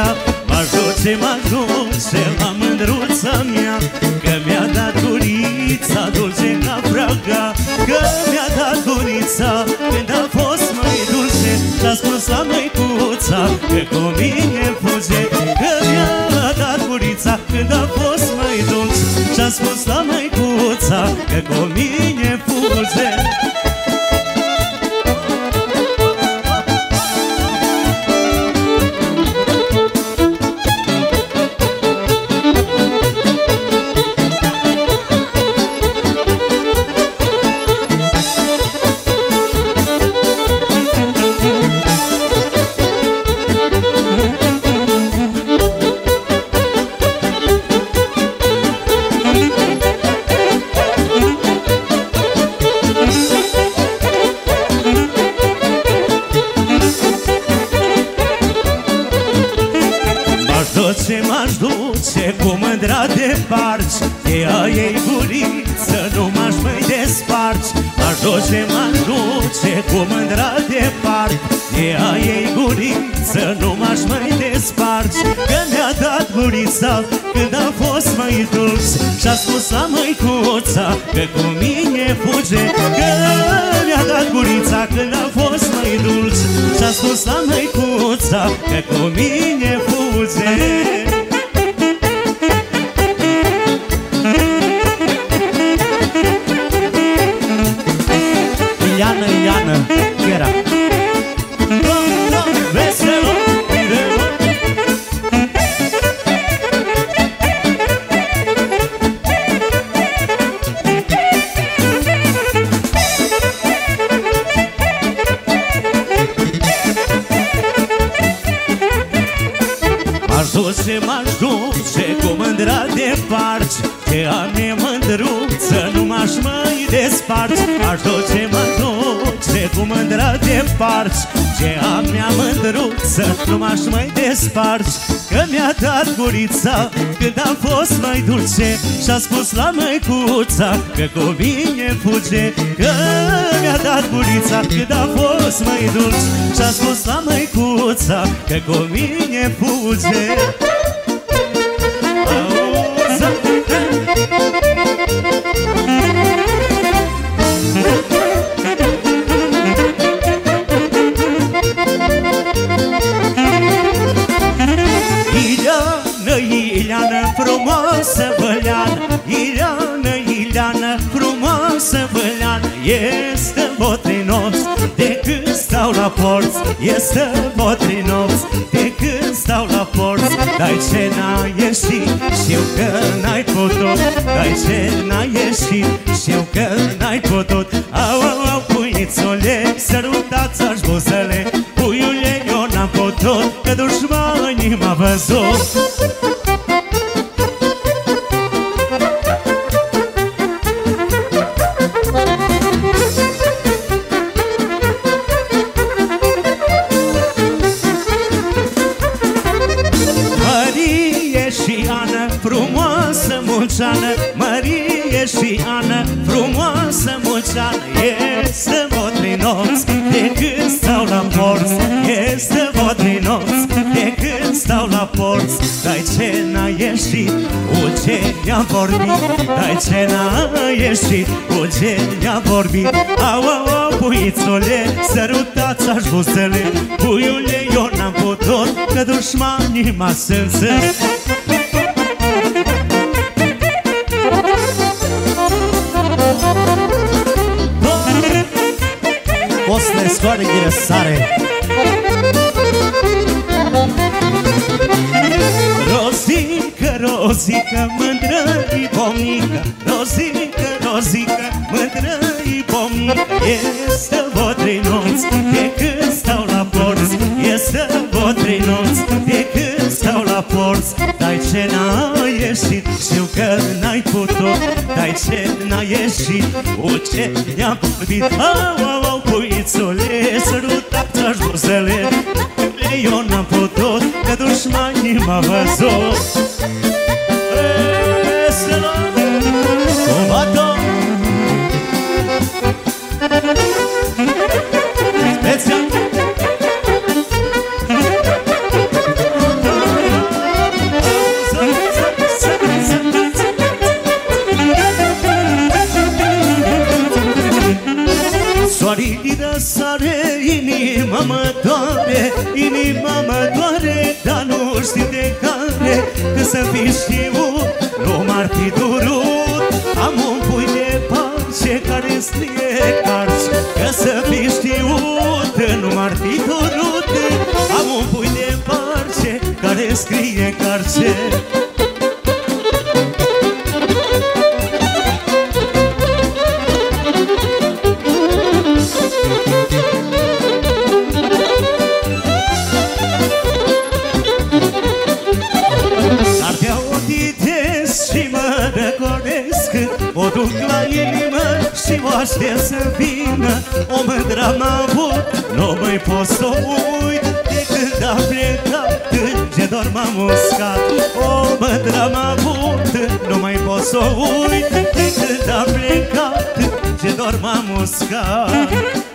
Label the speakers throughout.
Speaker 1: cap Mă ajute, mă ajute la
Speaker 2: mândruța mea Că mi-a dat durița dulce ca fraga Că mi-a dat durița când a fost mai dulce L-a spus la măicuța că cu mine fuge Că mi-a dat durița când a fost mai dulce Și-a spus la măicuța că cu mine comigo. Nu m-aș mai desparci Că mi-a dat gurița. Când am fost mai dulce Și-a spus la măicuța că cu mine fuge Că mi-a dat gurița. Când am fost mai dulce Și-a spus la măicuța că cu mine fuge. Ileană, frumoasă băleană Ileană, Ileană, frumoasă băleană Este botrinos de când stau la porți Este botrinos de când stau la porți Dai ce n-ai ieșit, știu că n-ai putut. Dai ce n-ai ieșit, știu că n-ai putut. Au, au, au, puițule, sărutați-aș buzele. Puiule, eu n-am putut, că dușmanii m-a văzut frumoasă mulțeană Mărie și Ana, frumoasă mulțeană Este botrinos de când stau la porți. Este botrinos de când stau la porți. Dai ce n-a ieșit, ce ne-a vorbit? Dai ce n-a ieșit, ce ne-a vorbit? Au, au, au, puițule, sărutați-aș buzele Puiule, eu n-am putut, că dușmanii m-a sânzit
Speaker 3: Posle scoare ghiresare
Speaker 2: Rozică, rozică, mândră-i pomnică. Rozică, rozică, mândră-i pomnică. Este botrinuț de când stau la porți. Este botrinuț de când stau la porți. Dai ce n-a ieșit, știu că n-ai putut Dai ce n-a ieșit, ce ne-a vorbit Au, au, au, puițule, sărutați-aș buzele Eu n-am putut, că dușmanii m-a văzut Inima mă doare, dar nu știu de care Că să fi știut, nu m-ar fi durut. Am un pui de parce care scrie carci Că să fi știut, nu m-ar fi durut. Am un pui de parce care scrie carce și o aștept să vină O mândră am avut, nu mai pot să o uit De când a plecat, ce dor m-a muscat. O mândră am avut, nu mai pot să o uit De când a plecat, ce dor m-a muscat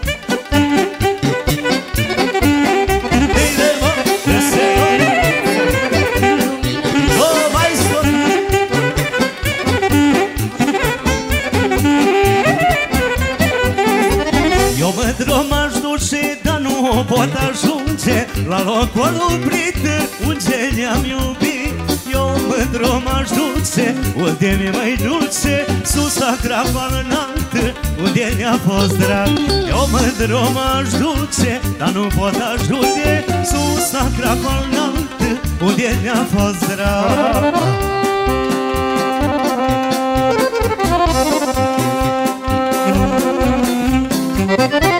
Speaker 2: La locul oprit unde ne-am iubit. Eu mândru m-aș duce, unde mi mai duce Sus la crapa înalt, unde ne-a fost drag. Eu mândru m-aș duce, dar nu pot ajunge Sus la crapa înalt, unde ne-a fost drag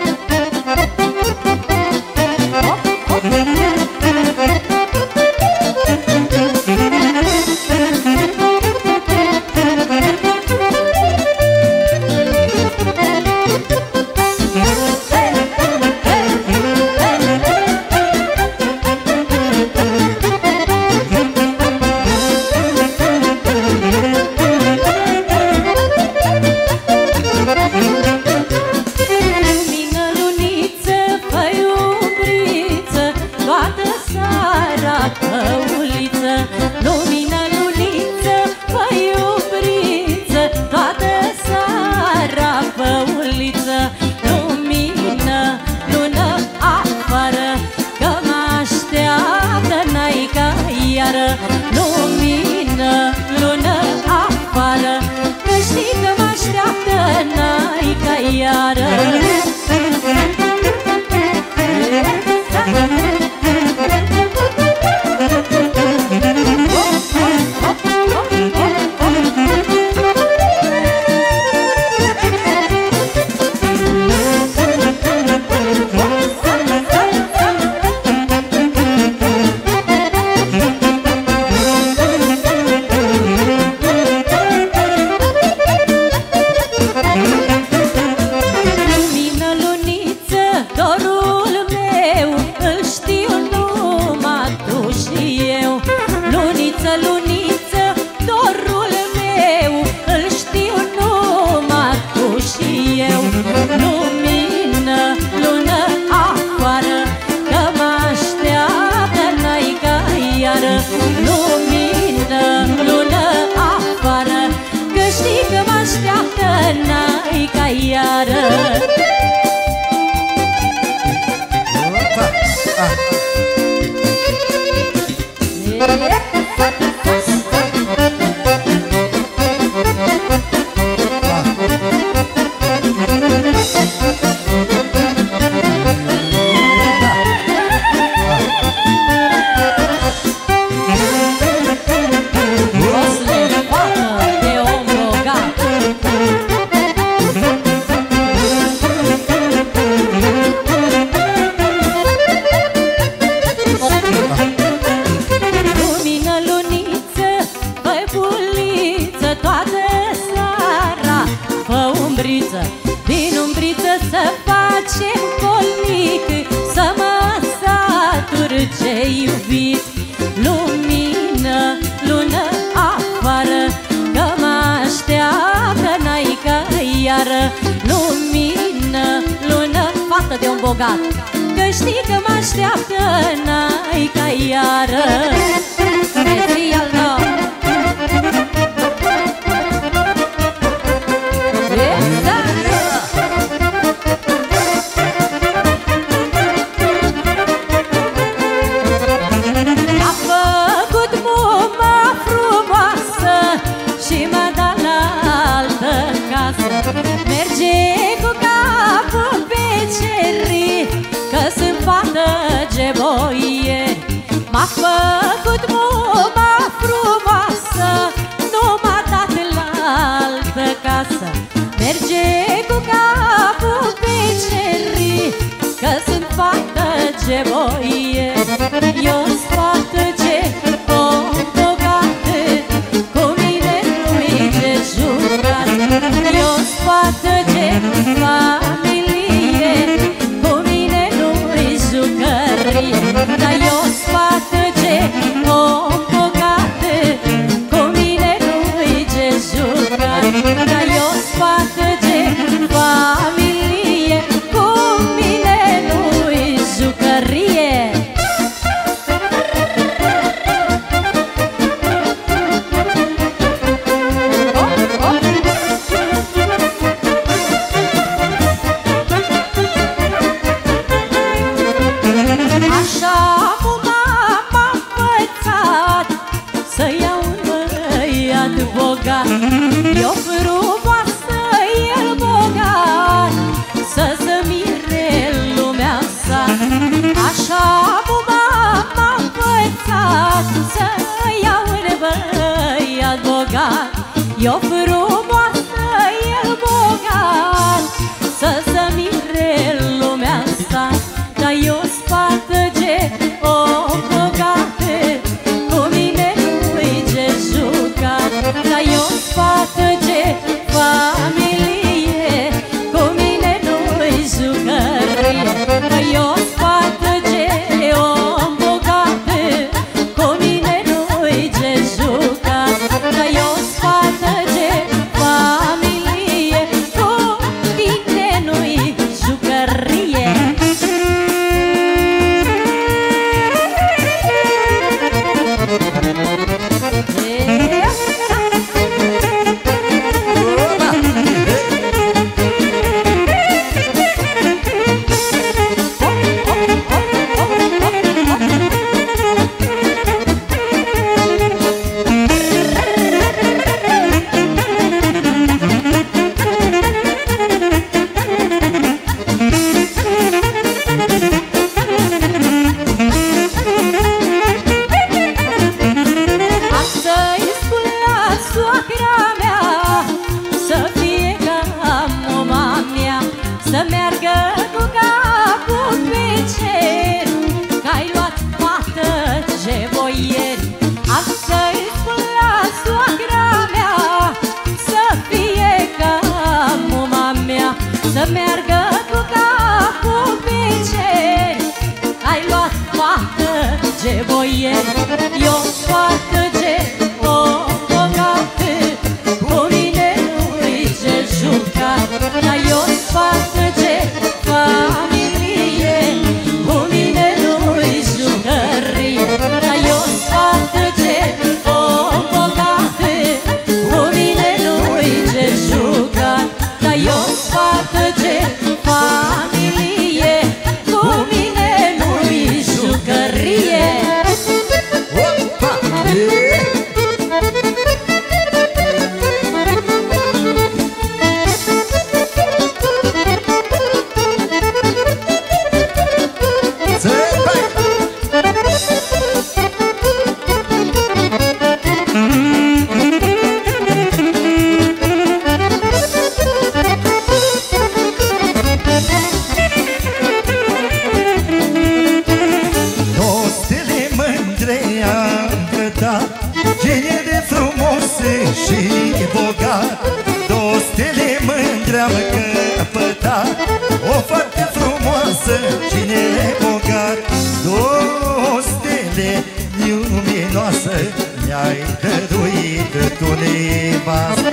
Speaker 3: ai dăruit tu nevastă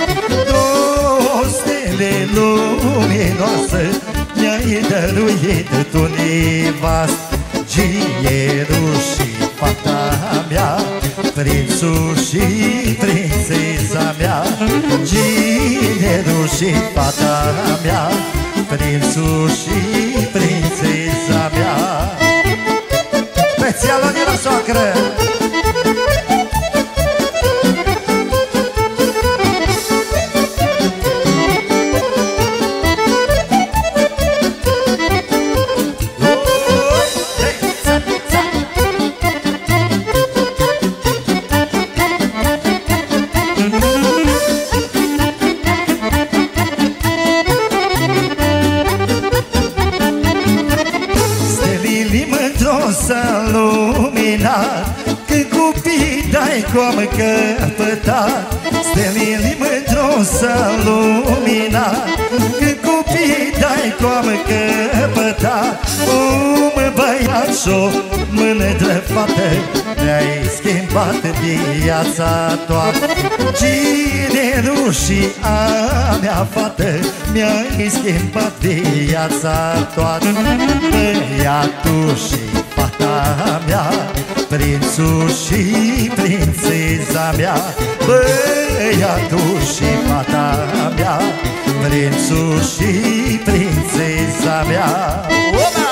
Speaker 3: Două stele luminoasă Mi-ai dăruit tu nevastă Gierul și fata mea Prințul și prințesa mea. Gierul și fata mea Prințul și prințesa mea. Specialul de la soacră viața toată Cine rușia mea fată Mi-ai schimbat viața toată. Băiatul și fata mea Prințul și prințeza mea. Băiatul și fata mea Prințul și prințeza mea. Opa!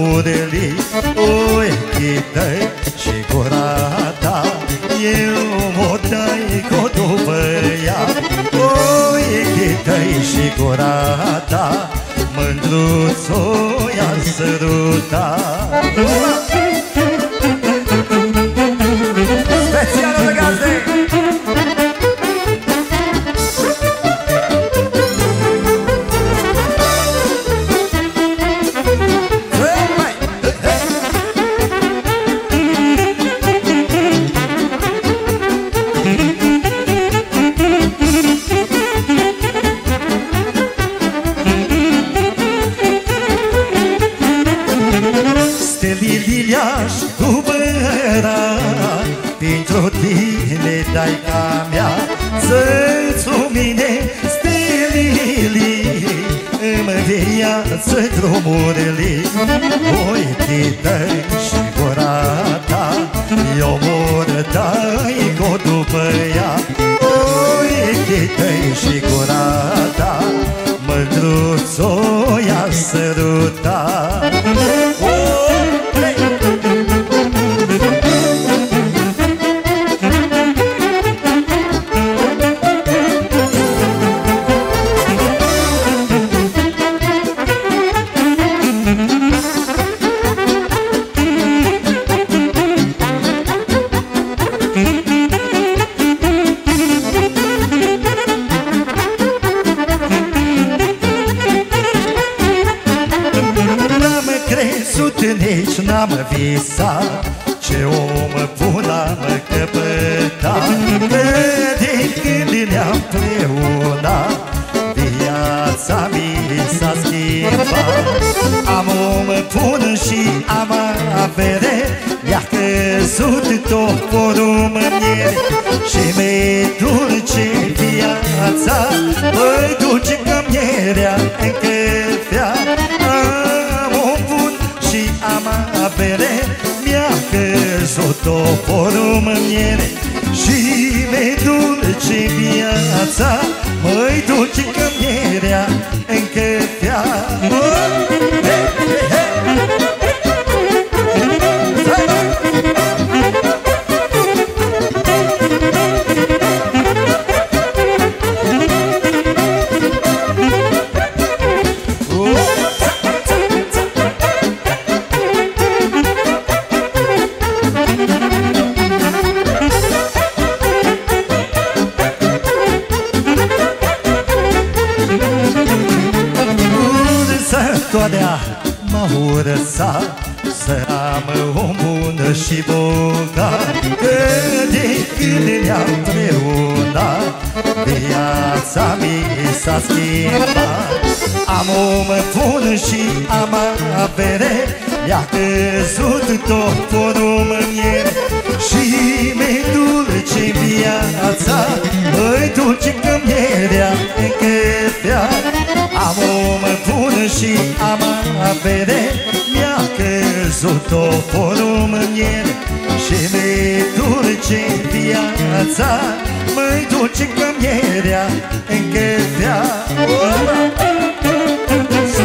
Speaker 3: Viață drumurile Ochii tăi și gura ta Eu mă dai cu după ea. Ochii tăi și gura ta Mândruțo i-a săruta. Specială când ne-am preunat Viața mi s-a schimbat. Am om bun și am avere Mi-a căzut tot porumb în miere Și mi-e dulce viața Mă duce că mierea în căfea Am om bun și am avere Mi-a căzut o porumb în miere Și mi-e dulce viața Măi duce că mierea Am om bun și am avere. Mi-a căzut tot porumb în el Și mi-e dulce viața Măi dulce că mierea în căfea Am om bun și am avere. Mi-a căzut o porumb în el Și mi-e dulce viața Măi dulce că mierea în căfea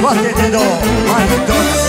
Speaker 3: Scoate-te două, hai toți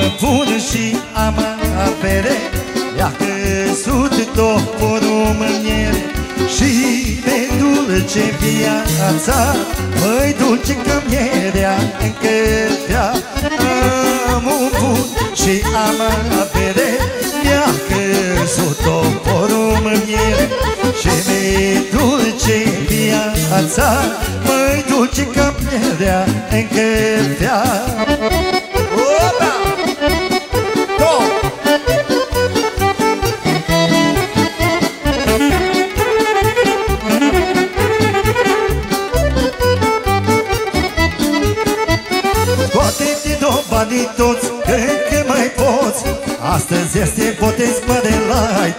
Speaker 3: Am om bun și am apere I-a căzut tot porumbniere Și de dulce viața Măi dulce că mierea încă vrea Am un bun și am apere Mi-a căzut o porumbniere Și de dulce viața Măi dulce că mierea încă vrea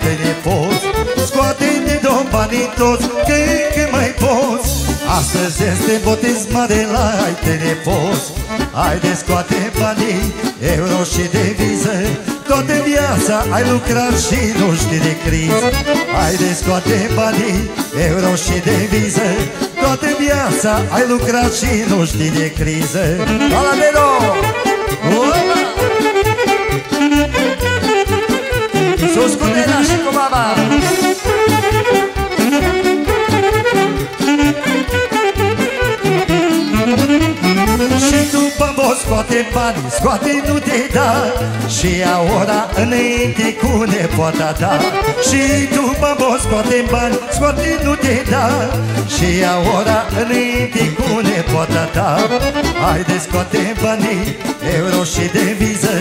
Speaker 3: te nepoți Scoate-te două banii toți, că încă mai poți. Astăzi este botez, mă de la ai te nepoți Haide scoate banii, euro și deviză. Toată viața ai lucrat și nu știi de criză. Haide scoate banii, euro și deviză. Toată viața ai lucrat și nu știi de criză. Ala de două! Opa! Sus cu tena și cu baba! Și tu, babo, scoate bani, scoate nu te da. Și ia ora înainte cu nepoata ta. Și tu, babo, scoate bani, scoate nu te da. Și ia ora înainte cu nepoata ta. Haide, scoate banii, euro și deviză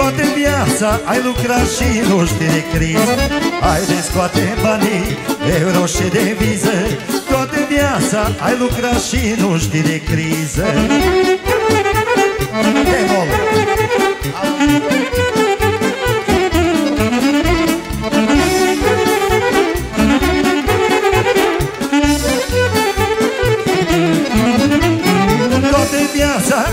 Speaker 3: Toată viața ai lucrat și nu știi de criză Haide, scoate banii, euro și deviză Toată viața ai lucrat și nu știi de criză Demol!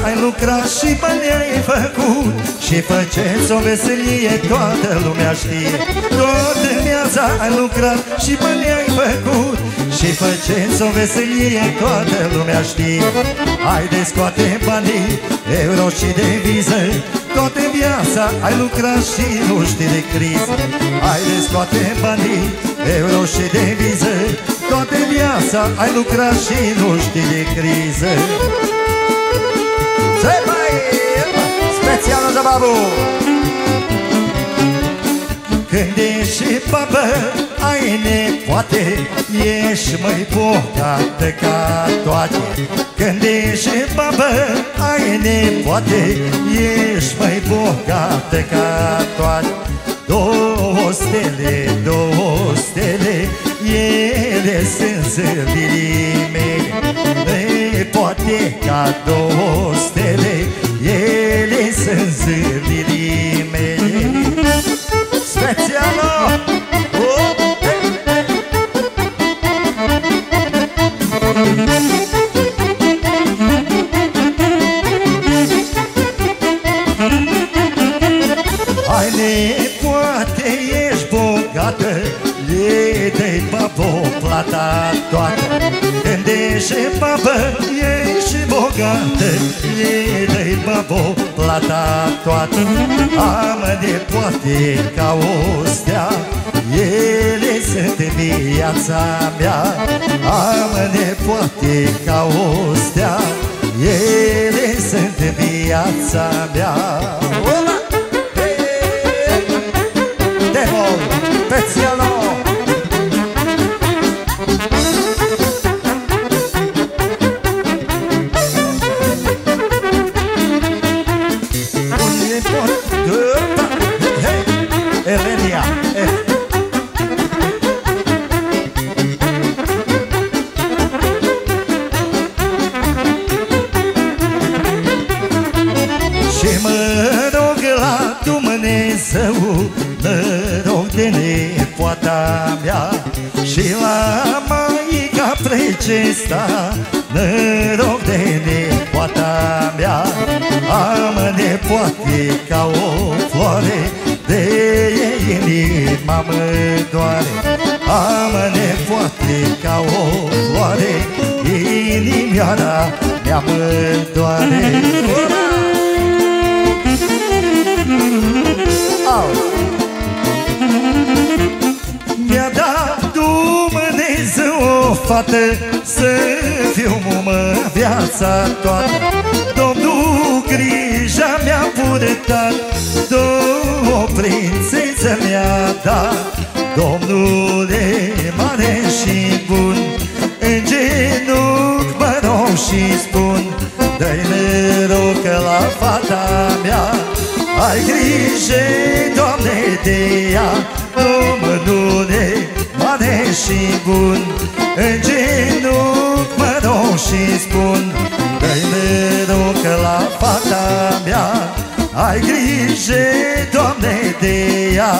Speaker 3: Ai lucrat și bani ai făcut Și făceți o veselie, toată lumea știe. Toată viața ai lucrat și bani ai făcut Și făceți o veselie, toată lumea știe. Haide scoate banii, euro și deviză Toată viața ai lucrat și nu știi de criză. Haide scoate banii, euro și deviză Toată viața ai lucrat și nu știi de criză specială de babu Când ești babă, ai nepoate Ești mai bogată ca toate. Când ești babă, ai nepoate Ești mai bogată ca toate. Două stele, două stele Ele sunt zâmbirii mele. Poate ca două stele babo plata toată Am nepoate ca o stea. Ele sunt viața mea Am nepoate ca o stea. Ele sunt viața mea. Ola! Demol, Pețiano mea mă doare Mi-a dat Dumnezeu o fată Să fiu mumă viața toată. Domnul grija mi-a purtat Două prințețe mi-a dat. Domnule mare și bun În genunchi mă rog și spun Dă-i noroc la fata mea Ai grijă, Doamne, de ea. Domnule mare și bun În genunchi mă rog și spun Dă-i noroc la fata mea Ai grijă, Doamne, de ea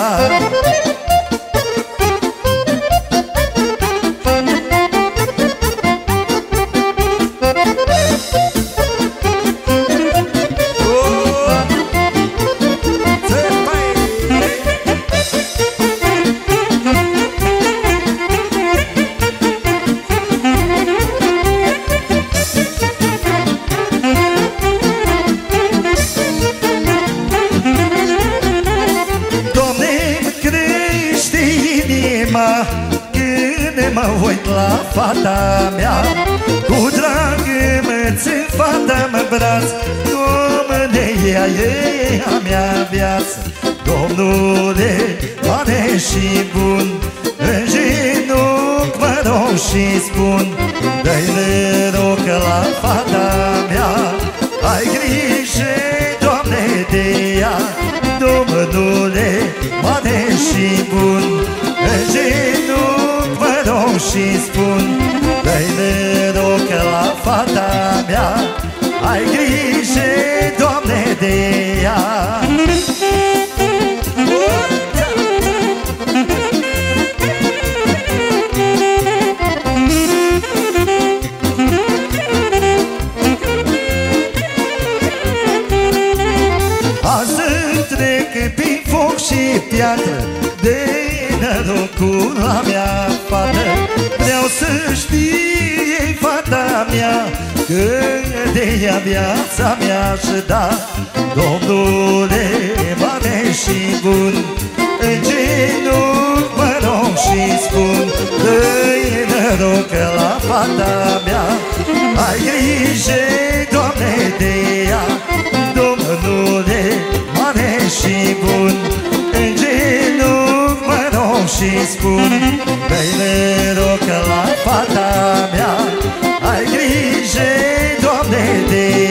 Speaker 3: viață Domnule, mare și bun În genunchi mă rog și spun Dă-i noroc la fata mea Ai grijă, Doamne, de ea. Domnule, mare și bun În genunchi mă rog și spun Dă-i noroc la fata mea Ai grijă, norocul la mea fată. Vreau să știe fata mea Că de ea viața mea și da Domnule mare și bun În genunchi mă rog și spun Dă-i noroc la fata mea. Ai grijă, Doamne, de ea Domnule și spun Dă-i rog la fata mea Ai grijă, Doamne, de